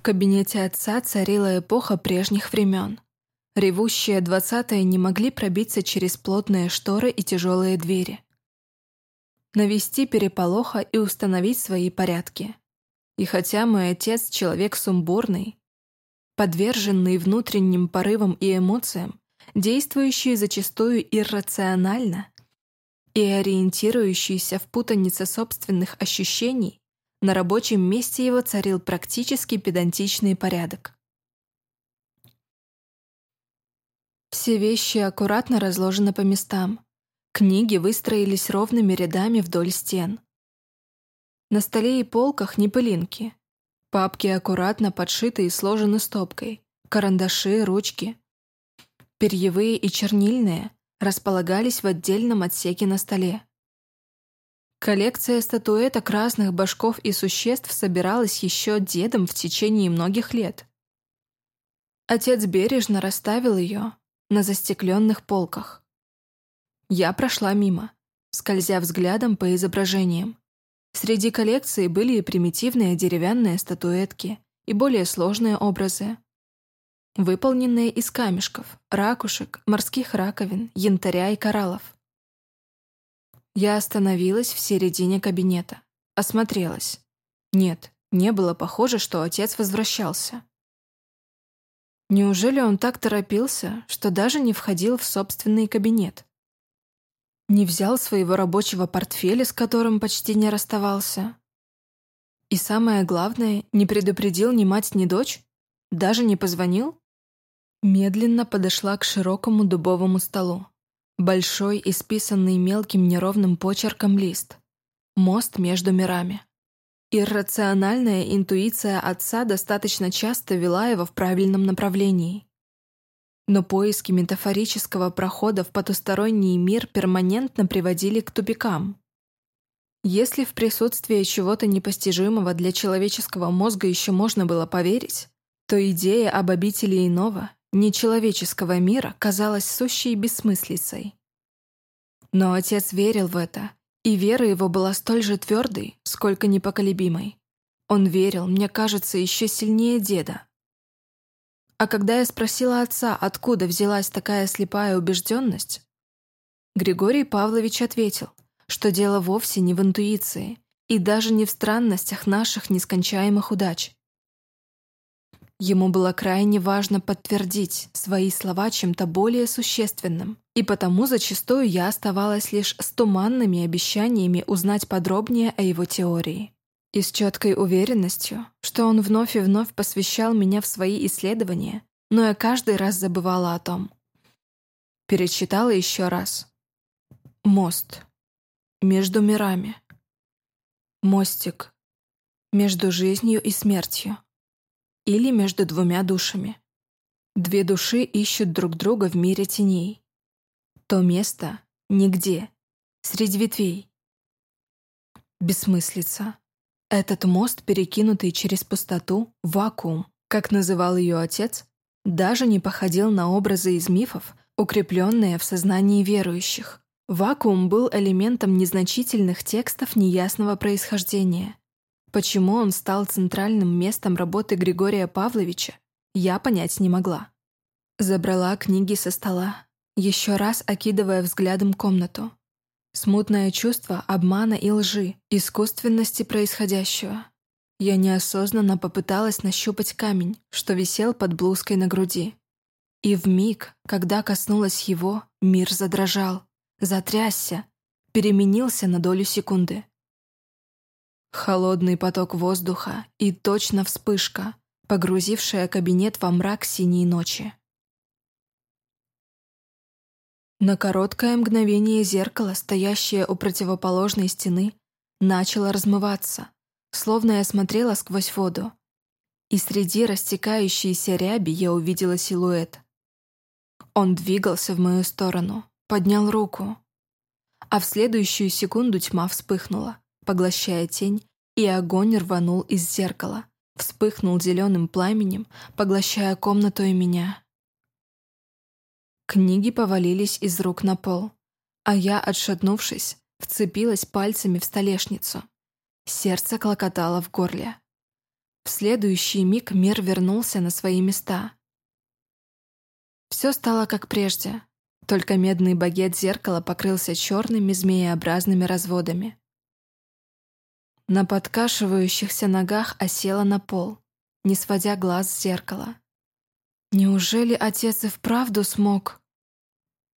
В кабинете отца царила эпоха прежних времен. Ревущие двадцатые не могли пробиться через плотные шторы и тяжелые двери. Навести переполоха и установить свои порядки. И хотя мой отец человек сумбурный, подверженный внутренним порывам и эмоциям, действующий зачастую иррационально и ориентирующийся в путанице собственных ощущений, на рабочем месте его царил практически педантичный порядок. Все вещи аккуратно разложены по местам. Книги выстроились ровными рядами вдоль стен. На столе и полках не пылинки. Папки аккуратно подшиты и сложены стопкой. Карандаши, ручки. Перьевые и чернильные располагались в отдельном отсеке на столе. Коллекция статуэток разных башков и существ собиралась еще дедом в течение многих лет. Отец бережно расставил ее, на застекленных полках. Я прошла мимо, скользя взглядом по изображениям. Среди коллекции были и примитивные деревянные статуэтки, и более сложные образы, выполненные из камешков, ракушек, морских раковин, янтаря и кораллов. Я остановилась в середине кабинета, осмотрелась. Нет, не было похоже, что отец возвращался. Неужели он так торопился, что даже не входил в собственный кабинет? Не взял своего рабочего портфеля, с которым почти не расставался? И самое главное, не предупредил ни мать, ни дочь? Даже не позвонил? Медленно подошла к широкому дубовому столу. Большой, исписанный мелким неровным почерком лист. Мост между мирами. Иррациональная интуиция отца достаточно часто вела его в правильном направлении. Но поиски метафорического прохода в потусторонний мир перманентно приводили к тупикам. Если в присутствии чего-то непостижимого для человеческого мозга еще можно было поверить, то идея об обители иного, нечеловеческого мира казалась сущей бессмыслицей. Но отец верил в это и вера его была столь же твердой, сколько непоколебимой. Он верил, мне кажется, еще сильнее деда. А когда я спросила отца, откуда взялась такая слепая убежденность, Григорий Павлович ответил, что дело вовсе не в интуиции и даже не в странностях наших нескончаемых удач. Ему было крайне важно подтвердить свои слова чем-то более существенным, и потому зачастую я оставалась лишь с туманными обещаниями узнать подробнее о его теории. И с четкой уверенностью, что он вновь и вновь посвящал меня в свои исследования, но я каждый раз забывала о том. Перечитала еще раз. Мост. Между мирами. Мостик. Между жизнью и смертью или между двумя душами. Две души ищут друг друга в мире теней. То место — нигде, среди ветвей. Бессмыслица. Этот мост, перекинутый через пустоту, вакуум, как называл ее отец, даже не походил на образы из мифов, укрепленные в сознании верующих. Вакуум был элементом незначительных текстов неясного происхождения, Почему он стал центральным местом работы Григория Павловича, я понять не могла. Забрала книги со стола, еще раз окидывая взглядом комнату. Смутное чувство обмана и лжи, искусственности происходящего. Я неосознанно попыталась нащупать камень, что висел под блузкой на груди. И в миг, когда коснулась его, мир задрожал, затрясся, переменился на долю секунды. Холодный поток воздуха и точно вспышка, погрузившая кабинет во мрак синей ночи. На короткое мгновение зеркало, стоящее у противоположной стены, начало размываться, словно я смотрела сквозь воду. И среди растекающейся ряби я увидела силуэт. Он двигался в мою сторону, поднял руку. А в следующую секунду тьма вспыхнула поглощая тень, и огонь рванул из зеркала, вспыхнул зеленым пламенем, поглощая комнату и меня. Книги повалились из рук на пол, а я, отшатнувшись, вцепилась пальцами в столешницу. Сердце клокотало в горле. В следующий миг мир вернулся на свои места. Все стало как прежде, только медный багет зеркала покрылся черными змееобразными разводами. На подкашивающихся ногах осела на пол, не сводя глаз с зеркала. Неужели отец и вправду смог?